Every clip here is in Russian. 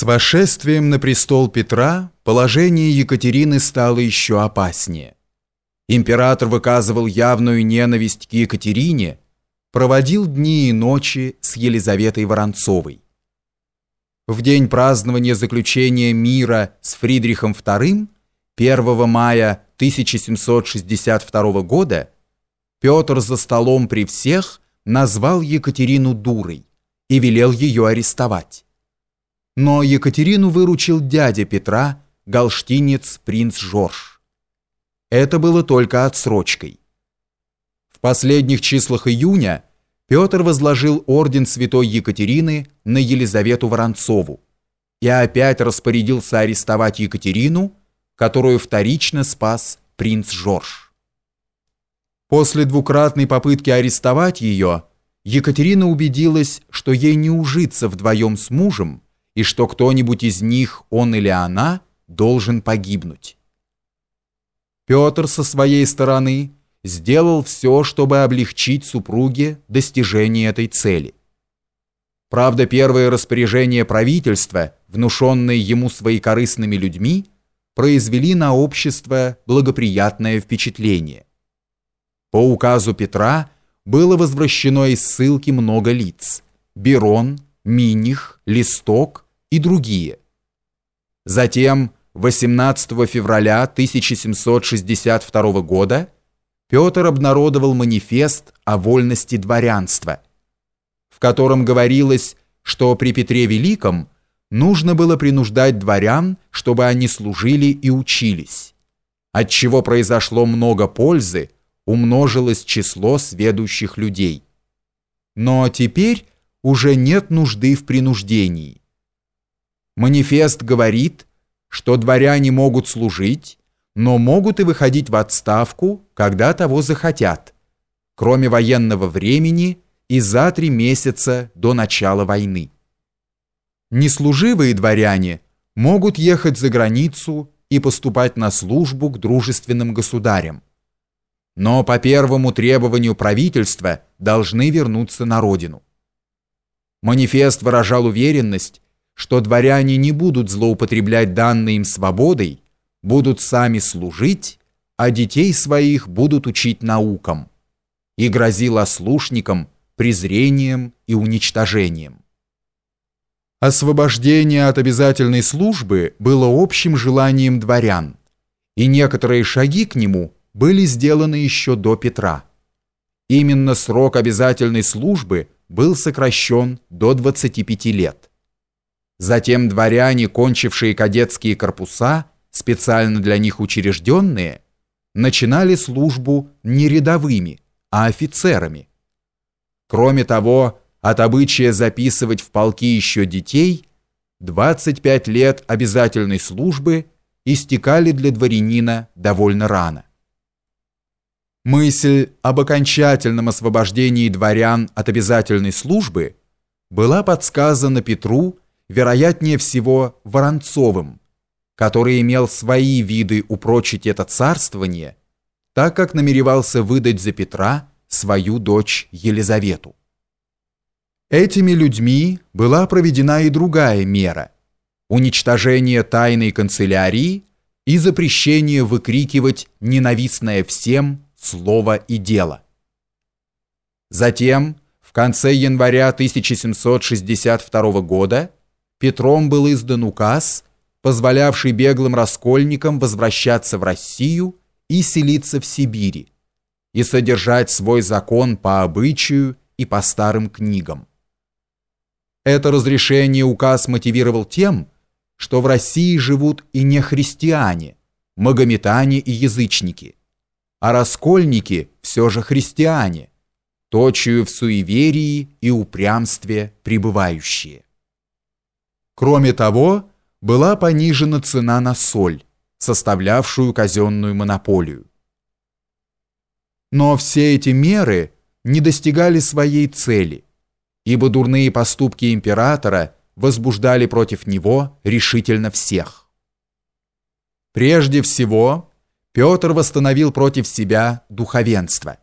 С вошествием на престол Петра положение Екатерины стало еще опаснее. Император выказывал явную ненависть к Екатерине, проводил дни и ночи с Елизаветой Воронцовой. В день празднования заключения мира с Фридрихом II 1 мая 1762 года Петр за столом при всех назвал Екатерину дурой и велел ее арестовать. Но Екатерину выручил дядя Петра, галштинец принц Жорж. Это было только отсрочкой. В последних числах июня Петр возложил орден святой Екатерины на Елизавету Воронцову и опять распорядился арестовать Екатерину, которую вторично спас принц Жорж. После двукратной попытки арестовать ее, Екатерина убедилась, что ей не ужиться вдвоем с мужем, и что кто-нибудь из них, он или она, должен погибнуть. Петр со своей стороны сделал все, чтобы облегчить супруге достижение этой цели. Правда, первое распоряжение правительства, внушенное ему своекорыстными людьми, произвели на общество благоприятное впечатление. По указу Петра было возвращено из ссылки много лиц – Берон, Миних, Листок и другие. Затем 18 февраля 1762 года Петр обнародовал манифест о вольности дворянства, в котором говорилось, что при Петре Великом нужно было принуждать дворян, чтобы они служили и учились, от чего произошло много пользы, умножилось число сведущих людей. Но теперь уже нет нужды в принуждении. Манифест говорит, что дворяне могут служить, но могут и выходить в отставку, когда того захотят, кроме военного времени и за три месяца до начала войны. Неслуживые дворяне могут ехать за границу и поступать на службу к дружественным государям, но по первому требованию правительства должны вернуться на родину. Манифест выражал уверенность, что дворяне не будут злоупотреблять данной им свободой, будут сами служить, а детей своих будут учить наукам, и грозил ослушникам презрением и уничтожением. Освобождение от обязательной службы было общим желанием дворян, и некоторые шаги к нему были сделаны еще до Петра. Именно срок обязательной службы – был сокращен до 25 лет. Затем дворяне, кончившие кадетские корпуса, специально для них учрежденные, начинали службу не рядовыми, а офицерами. Кроме того, от обычая записывать в полки еще детей, 25 лет обязательной службы истекали для дворянина довольно рано. Мысль об окончательном освобождении дворян от обязательной службы была подсказана Петру, вероятнее всего, Воронцовым, который имел свои виды упрочить это царствование, так как намеревался выдать за Петра свою дочь Елизавету. Этими людьми была проведена и другая мера – уничтожение тайной канцелярии и запрещение выкрикивать ненавистное всем слово и дело. Затем, в конце января 1762 года, Петром был издан указ, позволявший беглым раскольникам возвращаться в Россию и селиться в Сибири, и содержать свой закон по обычаю и по старым книгам. Это разрешение указ мотивировал тем, что в России живут и не христиане, магометане и язычники – а раскольники все же христиане, точию в суеверии и упрямстве пребывающие. Кроме того, была понижена цена на соль, составлявшую казенную монополию. Но все эти меры не достигали своей цели, ибо дурные поступки императора возбуждали против него решительно всех. Прежде всего, Петр восстановил против себя духовенство.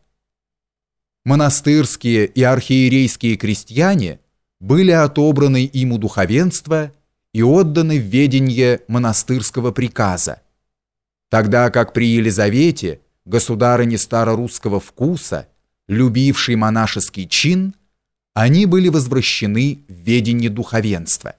Монастырские и архиерейские крестьяне были отобраны им у духовенства и отданы в ведение монастырского приказа, тогда как при Елизавете, государыне старорусского вкуса, любившей монашеский чин, они были возвращены в ведение духовенства.